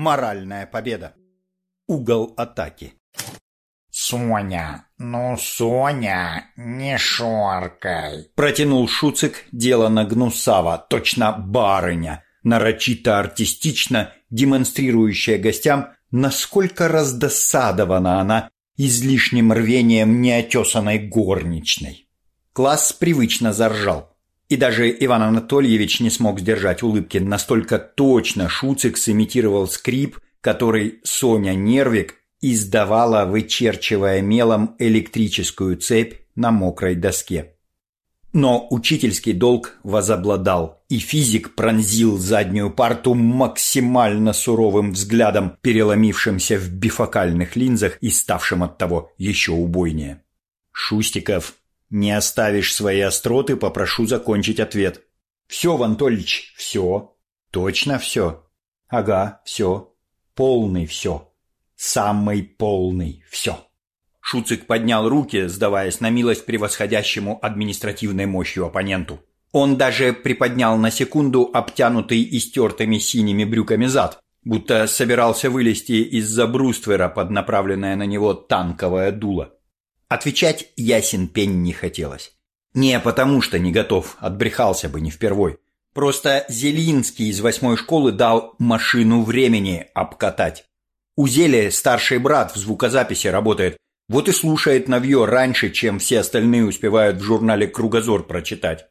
Моральная победа. Угол атаки. «Соня, ну, Соня, не шоркай!» Протянул Шуцик, делано гнусаво, точно барыня, нарочито артистично, демонстрирующая гостям, насколько раздосадована она излишним рвением неотесанной горничной. Класс привычно заржал. И даже Иван Анатольевич не смог сдержать улыбки, настолько точно Шуцик сымитировал скрип, который Соня Нервик издавала, вычерчивая мелом электрическую цепь на мокрой доске. Но учительский долг возобладал, и физик пронзил заднюю парту максимально суровым взглядом, переломившимся в бифокальных линзах и ставшим от того еще убойнее. «Шустиков, не оставишь свои остроты, попрошу закончить ответ». «Все, Вантольич, все. Точно все. Ага, все. Полный все. Самый полный все». Шуцик поднял руки, сдаваясь на милость превосходящему административной мощью оппоненту. Он даже приподнял на секунду обтянутый истертыми синими брюками зад, будто собирался вылезти из-за бруствера под направленное на него танковое дуло. Отвечать ясен пень не хотелось. Не потому, что не готов, отбрехался бы не впервой. Просто Зелинский из восьмой школы дал машину времени обкатать. У Зели старший брат в звукозаписи работает, вот и слушает Навье раньше, чем все остальные успевают в журнале «Кругозор» прочитать.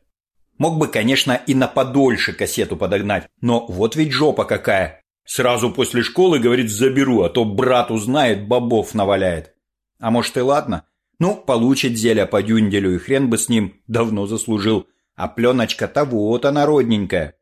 Мог бы, конечно, и на подольше кассету подогнать, но вот ведь жопа какая. Сразу после школы, говорит, заберу, а то брат узнает, бобов наваляет. А может и ладно. Ну, получит зелья по дюнделю, и хрен бы с ним, давно заслужил. А пленочка-то вот она родненькая.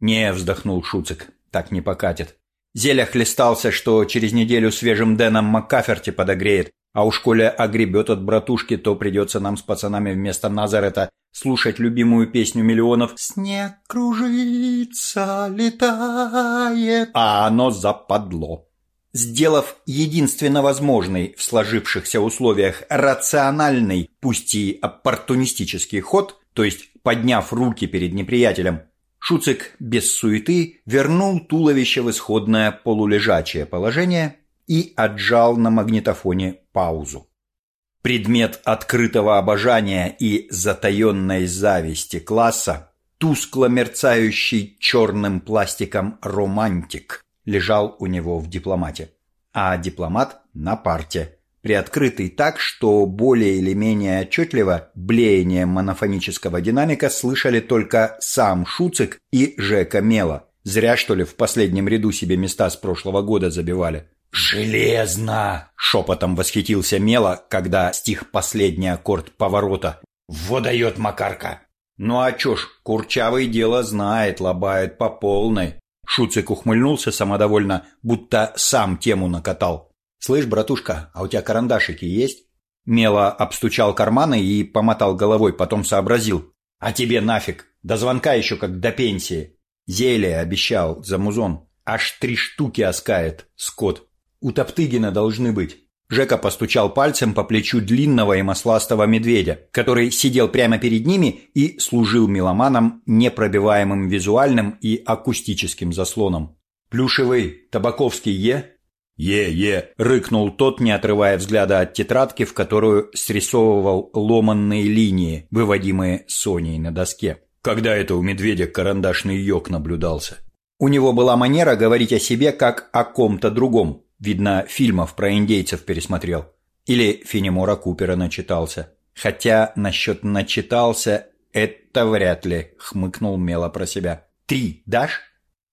Не, вздохнул Шуцик, так не покатит. Зеля хлестался, что через неделю свежим Дэном Маккаферти подогреет, а уж коли огребет от братушки, то придется нам с пацанами вместо Назарета слушать любимую песню миллионов «Снег кружится, летает», а оно западло. Сделав единственно возможный в сложившихся условиях рациональный, пусть и оппортунистический ход, то есть подняв руки перед неприятелем, Шуцик без суеты вернул туловище в исходное полулежачее положение и отжал на магнитофоне паузу. Предмет открытого обожания и затаенной зависти класса, тускло мерцающий черным пластиком романтик, лежал у него в дипломате, а дипломат на парте, приоткрытый так, что более или менее отчетливо блеяние монофонического динамика слышали только сам Шуцик и Жека Мела. Зря, что ли, в последнем ряду себе места с прошлого года забивали. «Железно!» — шепотом восхитился Мела, когда стих последний аккорд поворота. «Водает Макарка!» «Ну а чё ж, Курчавый дело знает, лобает по полной». Шуцик ухмыльнулся самодовольно, будто сам тему накатал. «Слышь, братушка, а у тебя карандашики есть?» Мела обстучал карманы и помотал головой, потом сообразил. «А тебе нафиг! До звонка еще как до пенсии!» Зелье обещал за музон. Аж три штуки оскает, скот. У Топтыгина должны быть. Жека постучал пальцем по плечу длинного и масластого медведя, который сидел прямо перед ними и служил меломанам непробиваемым визуальным и акустическим заслоном. «Плюшевый, Табаковский Е?» «Е-е!» – рыкнул тот, не отрывая взгляда от тетрадки, в которую срисовывал ломанные линии, выводимые Соней на доске. Когда это у медведя карандашный йог наблюдался? У него была манера говорить о себе как о ком-то другом, Видно, фильмов про индейцев пересмотрел. Или Фенемора Купера начитался. Хотя насчет начитался это вряд ли, хмыкнул Мело про себя. Три дашь?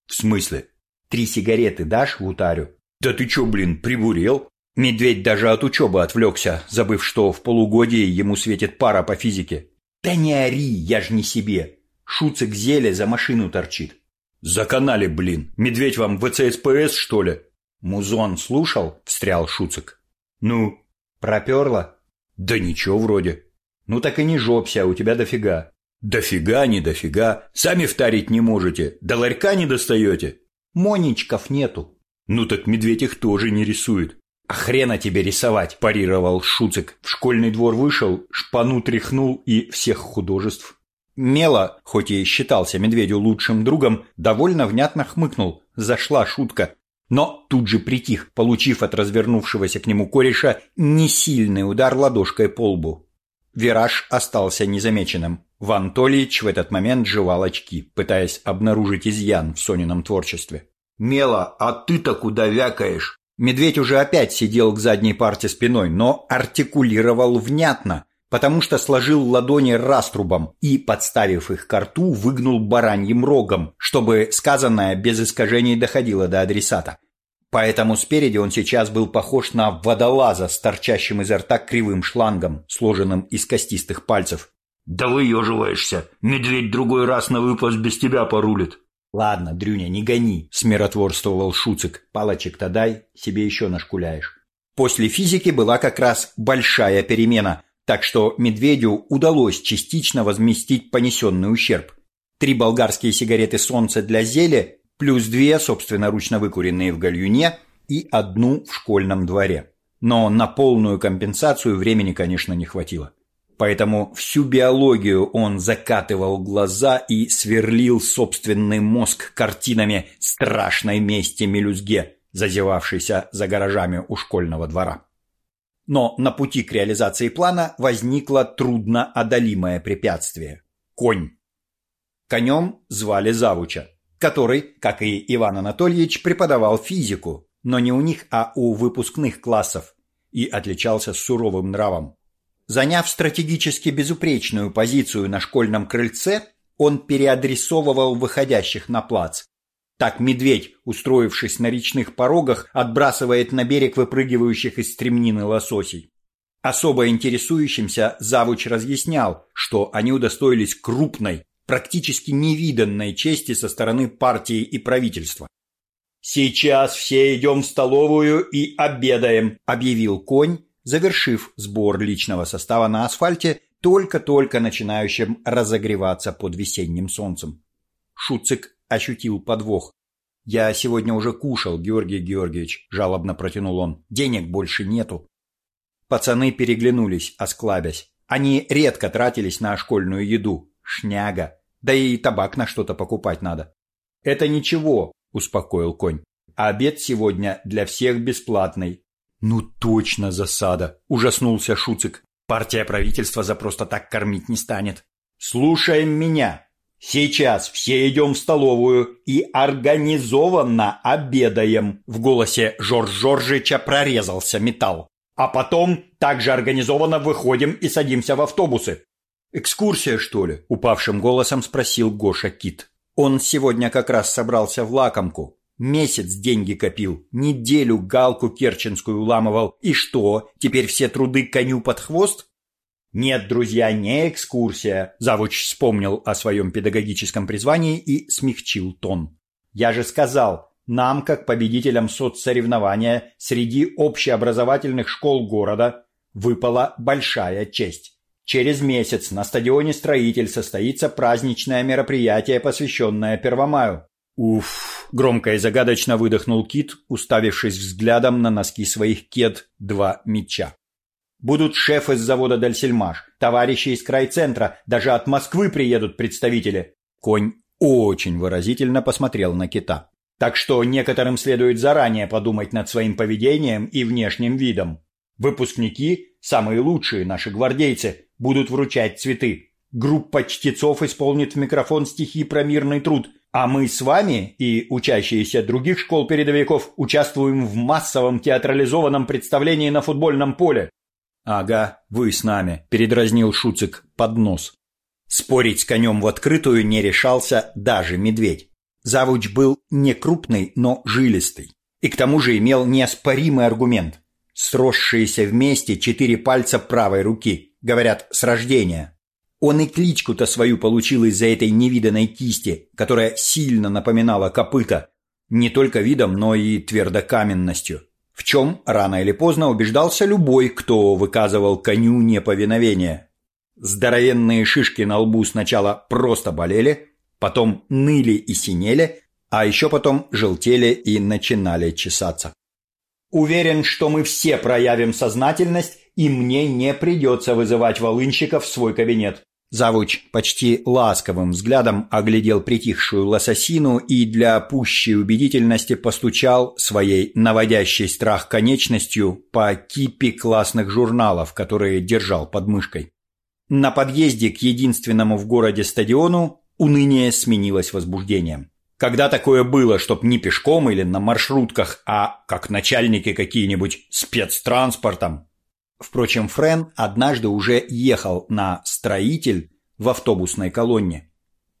В смысле? Три сигареты дашь в утарю? Да ты чё, блин, прибурел? Медведь даже от учебы отвлекся, забыв, что в полугодии ему светит пара по физике. Да не ори, я ж не себе. Шуцик зеле за машину торчит. Заканали, блин. Медведь вам ВЦСПС, что ли? «Музон слушал?» – встрял Шуцик. «Ну?» «Проперло?» «Да ничего вроде». «Ну так и не жопся, у тебя дофига». «Дофига, не дофига. Сами втарить не можете. До ларька не достаете». «Моничков нету». «Ну так медведь их тоже не рисует». «А хрена тебе рисовать!» – парировал Шуцик. В школьный двор вышел, шпану тряхнул и всех художеств. Мело, хоть и считался медведю лучшим другом, довольно внятно хмыкнул. Зашла шутка. Но тут же притих, получив от развернувшегося к нему кореша несильный удар ладошкой по лбу. Вираж остался незамеченным. Ван Толич в этот момент жевал очки, пытаясь обнаружить изъян в Сонином творчестве. «Мела, а ты-то куда вякаешь?» Медведь уже опять сидел к задней парте спиной, но артикулировал внятно, потому что сложил ладони раструбом и, подставив их к рту, выгнул бараньим рогом, чтобы сказанное без искажений доходило до адресата. Поэтому спереди он сейчас был похож на водолаза с торчащим изо рта кривым шлангом, сложенным из костистых пальцев. «Да выеживаешься! Медведь другой раз на выпас без тебя порулит!» «Ладно, Дрюня, не гони!» – смиротворствовал Шуцик. «Палочек-то дай, себе еще нашкуляешь». После физики была как раз большая перемена, так что медведю удалось частично возместить понесенный ущерб. Три болгарские сигареты «Солнце» для зелья плюс две собственноручно выкуренные в гальюне и одну в школьном дворе. Но на полную компенсацию времени, конечно, не хватило. Поэтому всю биологию он закатывал глаза и сверлил собственный мозг картинами страшной мести мелюзге, зазевавшейся за гаражами у школьного двора. Но на пути к реализации плана возникло трудноодолимое препятствие – конь. Конем звали Завуча который, как и Иван Анатольевич, преподавал физику, но не у них, а у выпускных классов, и отличался суровым нравом. Заняв стратегически безупречную позицию на школьном крыльце, он переадресовывал выходящих на плац. Так медведь, устроившись на речных порогах, отбрасывает на берег выпрыгивающих из стремнины лососей. Особо интересующимся завуч разъяснял, что они удостоились крупной, практически невиданной чести со стороны партии и правительства. «Сейчас все идем в столовую и обедаем», – объявил конь, завершив сбор личного состава на асфальте, только-только начинающим разогреваться под весенним солнцем. Шуцик ощутил подвох. «Я сегодня уже кушал, Георгий Георгиевич», – жалобно протянул он. «Денег больше нету». Пацаны переглянулись, осклабясь. Они редко тратились на школьную еду. Шняга. Да и табак на что-то покупать надо. Это ничего, успокоил конь. Обед сегодня для всех бесплатный. Ну точно засада, ужаснулся Шуцик. Партия правительства за просто так кормить не станет. Слушаем меня. Сейчас все идем в столовую и организованно обедаем. В голосе Жорж Жоржича прорезался металл. А потом также организованно выходим и садимся в автобусы. «Экскурсия, что ли?» – упавшим голосом спросил Гоша Кит. Он сегодня как раз собрался в лакомку. Месяц деньги копил, неделю галку керченскую уламывал. И что, теперь все труды коню под хвост? Нет, друзья, не экскурсия. Завуч вспомнил о своем педагогическом призвании и смягчил тон. Я же сказал, нам, как победителям соцсоревнования среди общеобразовательных школ города, выпала большая честь. Через месяц на стадионе «Строитель» состоится праздничное мероприятие, посвященное Первомаю. Уф, громко и загадочно выдохнул Кит, уставившись взглядом на носки своих кед два меча. Будут шефы с завода «Дальсельмаш», товарищи из крайцентра, даже от Москвы приедут представители. Конь очень выразительно посмотрел на кита. Так что некоторым следует заранее подумать над своим поведением и внешним видом. Выпускники, самые лучшие наши гвардейцы, будут вручать цветы. Группа чтецов исполнит в микрофон стихи про мирный труд, а мы с вами и учащиеся других школ передовиков участвуем в массовом театрализованном представлении на футбольном поле. Ага, вы с нами, передразнил Шуцик под нос. Спорить с конем в открытую не решался даже медведь. Завуч был не крупный, но жилистый. И к тому же имел неоспоримый аргумент. Сросшиеся вместе четыре пальца правой руки – говорят, с рождения. Он и кличку-то свою получил из-за этой невиданной кисти, которая сильно напоминала копыта, не только видом, но и твердокаменностью. В чем рано или поздно убеждался любой, кто выказывал коню неповиновение. Здоровенные шишки на лбу сначала просто болели, потом ныли и синели, а еще потом желтели и начинали чесаться. Уверен, что мы все проявим сознательность и мне не придется вызывать волынщиков в свой кабинет. Завуч почти ласковым взглядом оглядел притихшую лососину и для пущей убедительности постучал своей наводящей страх конечностью по кипе классных журналов, которые держал под мышкой. На подъезде к единственному в городе стадиону уныние сменилось возбуждением. Когда такое было, чтоб не пешком или на маршрутках, а как начальники какие-нибудь спецтранспортом, Впрочем, Френ однажды уже ехал на «строитель» в автобусной колонне.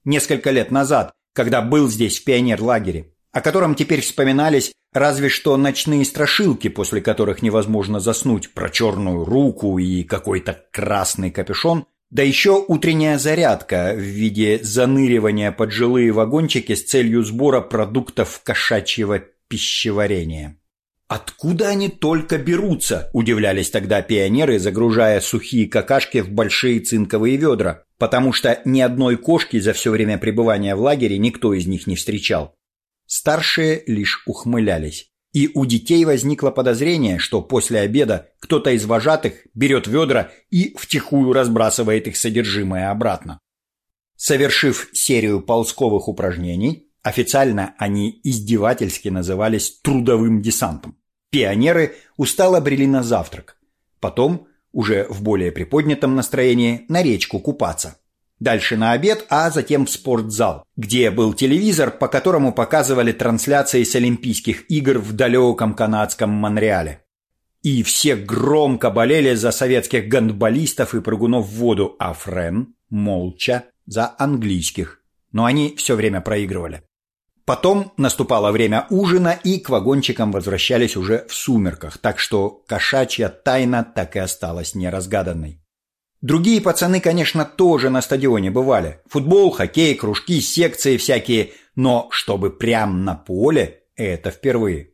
Несколько лет назад, когда был здесь в пионер-лагере, о котором теперь вспоминались разве что ночные страшилки, после которых невозможно заснуть, про черную руку и какой-то красный капюшон, да еще утренняя зарядка в виде заныривания под жилые вагончики с целью сбора продуктов кошачьего пищеварения. «Откуда они только берутся?» – удивлялись тогда пионеры, загружая сухие какашки в большие цинковые ведра, потому что ни одной кошки за все время пребывания в лагере никто из них не встречал. Старшие лишь ухмылялись. И у детей возникло подозрение, что после обеда кто-то из вожатых берет ведра и втихую разбрасывает их содержимое обратно. Совершив серию ползковых упражнений, официально они издевательски назывались трудовым десантом. Пионеры устало брели на завтрак. Потом, уже в более приподнятом настроении, на речку купаться. Дальше на обед, а затем в спортзал, где был телевизор, по которому показывали трансляции с Олимпийских игр в далеком канадском Монреале. И все громко болели за советских гандболистов и прыгунов в воду, а Френ молча за английских. Но они все время проигрывали. Потом наступало время ужина, и к вагончикам возвращались уже в сумерках, так что кошачья тайна так и осталась неразгаданной. Другие пацаны, конечно, тоже на стадионе бывали. Футбол, хоккей, кружки, секции всякие, но чтобы прям на поле – это впервые.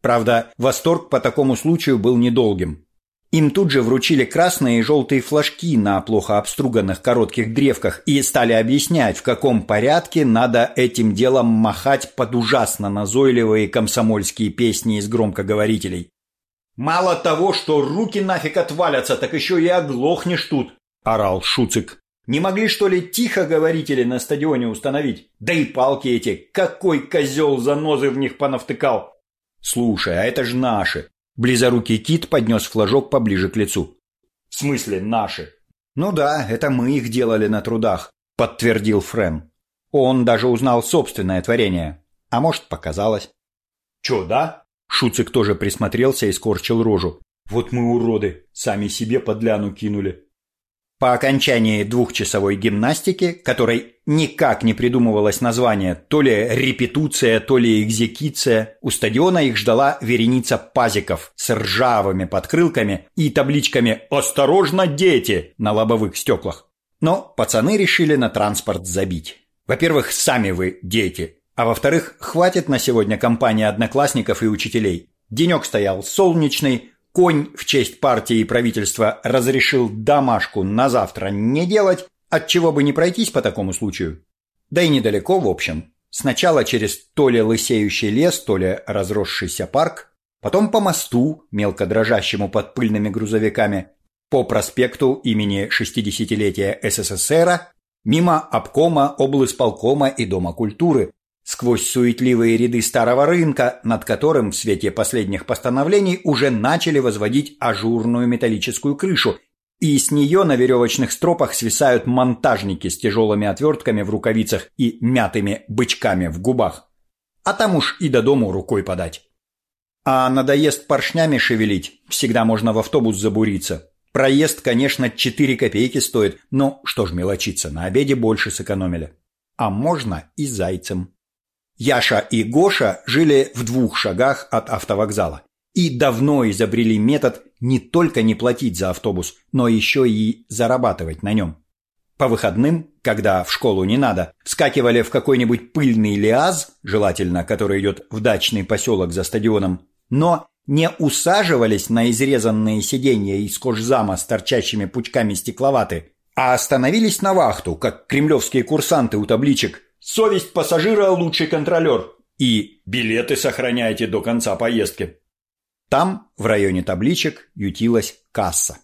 Правда, восторг по такому случаю был недолгим. Им тут же вручили красные и желтые флажки на плохо обструганных коротких древках и стали объяснять, в каком порядке надо этим делом махать под ужасно назойливые комсомольские песни из громкоговорителей. «Мало того, что руки нафиг отвалятся, так еще и оглохнешь тут!» – орал Шуцик. «Не могли, что ли, тихо говорители на стадионе установить? Да и палки эти, какой козел занозы в них понавтыкал!» «Слушай, а это ж наши. Близорукий кит поднес флажок поближе к лицу. «В смысле наши?» «Ну да, это мы их делали на трудах», — подтвердил Френ. Он даже узнал собственное творение. А может, показалось. «Чё, да?» Шуцик тоже присмотрелся и скорчил рожу. «Вот мы уроды, сами себе подляну кинули». По окончании двухчасовой гимнастики, которой никак не придумывалось название, то ли репетуция, то ли экзекиция, у стадиона их ждала вереница пазиков с ржавыми подкрылками и табличками «Осторожно, дети!» на лобовых стеклах. Но пацаны решили на транспорт забить. Во-первых, сами вы дети, а во-вторых, хватит на сегодня компании одноклассников и учителей. Денек стоял солнечный, Конь в честь партии и правительства разрешил домашку на завтра не делать, от чего бы не пройтись по такому случаю. Да и недалеко, в общем. Сначала через то ли лысеющий лес, то ли разросшийся парк, потом по мосту, мелко дрожащему под пыльными грузовиками, по проспекту имени 60-летия СССР, мимо обкома, облсполкома и Дома культуры, сквозь суетливые ряды старого рынка, над которым в свете последних постановлений уже начали возводить ажурную металлическую крышу, и с нее на веревочных стропах свисают монтажники с тяжелыми отвертками в рукавицах и мятыми бычками в губах. А там уж и до дому рукой подать. А надоест поршнями шевелить, всегда можно в автобус забуриться. Проезд, конечно, 4 копейки стоит, но что ж мелочиться, на обеде больше сэкономили. А можно и зайцем. Яша и Гоша жили в двух шагах от автовокзала и давно изобрели метод не только не платить за автобус, но еще и зарабатывать на нем. По выходным, когда в школу не надо, вскакивали в какой-нибудь пыльный лиаз, желательно, который идет в дачный поселок за стадионом, но не усаживались на изрезанные сиденья из кожзама с торчащими пучками стекловаты, а остановились на вахту, как кремлевские курсанты у табличек Совесть пассажира – лучший контролер. И билеты сохраняйте до конца поездки. Там, в районе табличек, ютилась касса.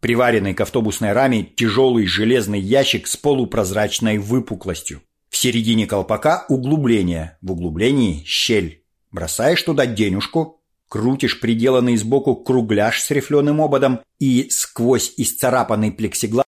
Приваренный к автобусной раме тяжелый железный ящик с полупрозрачной выпуклостью. В середине колпака углубление, в углублении щель. Бросаешь туда денежку, крутишь приделанный сбоку кругляш с рифленым ободом и сквозь исцарапанный плексиглаз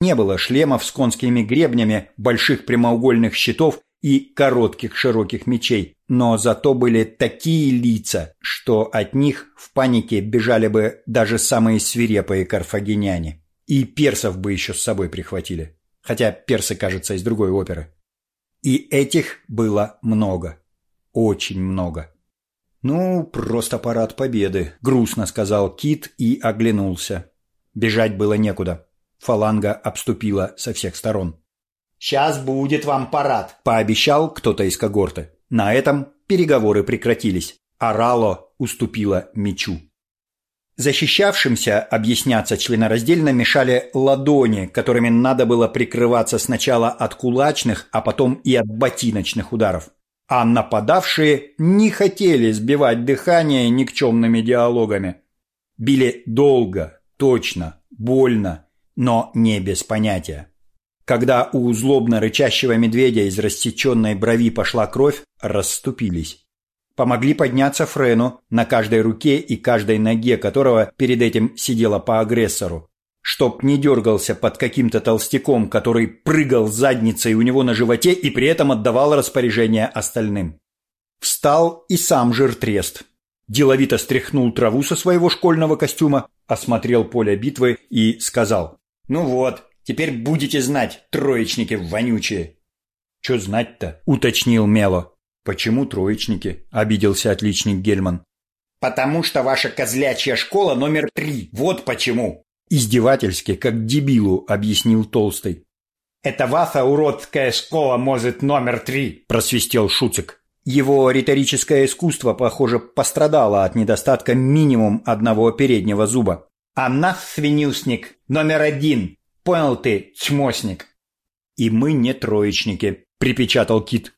не было шлемов с конскими гребнями, больших прямоугольных щитов и коротких широких мечей, но зато были такие лица, что от них в панике бежали бы даже самые свирепые карфагеняне. И персов бы еще с собой прихватили, хотя персы, кажется, из другой оперы. И этих было много, очень много. «Ну, просто парад победы», — грустно сказал Кит и оглянулся. Бежать было некуда. Фаланга обступила со всех сторон. «Сейчас будет вам парад», – пообещал кто-то из когорты. На этом переговоры прекратились, а Рало уступила мечу. Защищавшимся объясняться членораздельно мешали ладони, которыми надо было прикрываться сначала от кулачных, а потом и от ботиночных ударов. А нападавшие не хотели сбивать дыхание никчемными диалогами. Били долго, точно, больно, но не без понятия. Когда у злобно рычащего медведя из рассеченной брови пошла кровь, расступились. Помогли подняться Френу, на каждой руке и каждой ноге которого перед этим сидела по агрессору. Чтоб не дергался под каким-то толстяком, который прыгал задницей у него на животе и при этом отдавал распоряжение остальным. Встал и сам жиртрест. Деловито стряхнул траву со своего школьного костюма, осмотрел поле битвы и сказал «Ну вот, теперь будете знать, троечники вонючие». «Чё знать-то?» – уточнил Мело. «Почему троечники?» – обиделся отличник Гельман. «Потому что ваша козлячья школа номер три. Вот почему!» Издевательски, как дебилу, объяснил Толстый. «Это ваша уродская школа, может, номер три!» – просвистел Шуцик. Его риторическое искусство, похоже, пострадало от недостатка минимум одного переднего зуба. «А наш свинюсник номер один! Понял ты, чмосник!» «И мы не троечники», – припечатал Кит.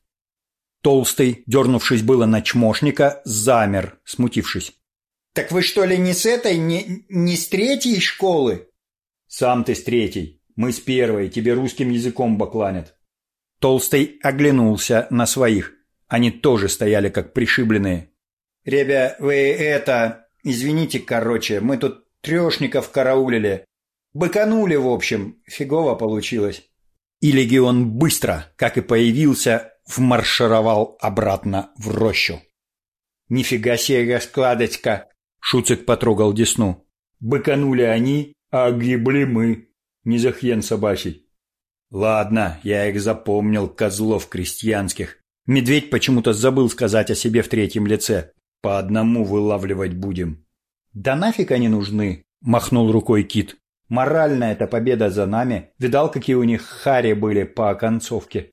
Толстый, дернувшись было на чмошника, замер, смутившись. «Так вы что ли не с этой, не, не с третьей школы?» «Сам ты с третьей. Мы с первой. Тебе русским языком бакланят». Толстый оглянулся на своих. Они тоже стояли как пришибленные. «Ребя, вы это... Извините, короче, мы тут трешников караулили. Быканули, в общем. Фигово получилось». И легион быстро, как и появился, вмаршировал обратно в рощу. «Нифига себе раскладочка!» — Шуцик потрогал десну. «Быканули они, а гибли мы. Не за хрен собачий». «Ладно, я их запомнил, козлов крестьянских. Медведь почему-то забыл сказать о себе в третьем лице. По одному вылавливать будем». «Да нафиг они нужны?» – махнул рукой Кит. «Моральная эта победа за нами. Видал, какие у них хари были по оконцовке?»